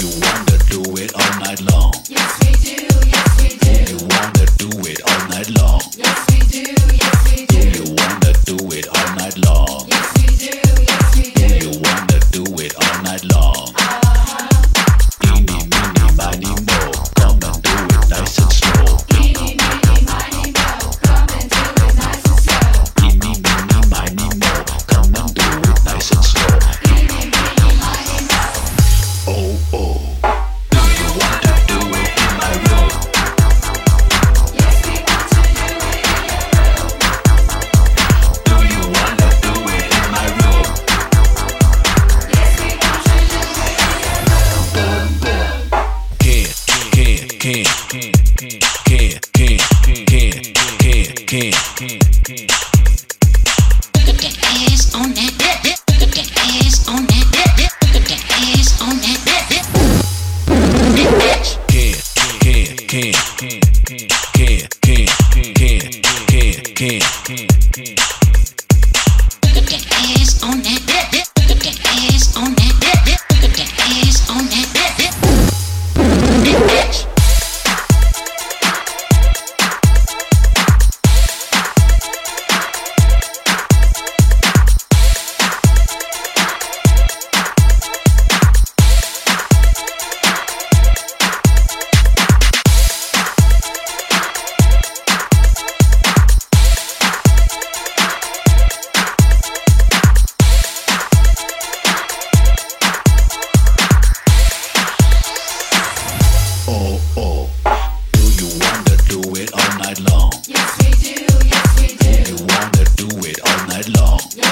You wanna do it all night long. Yes. can. do it all night long.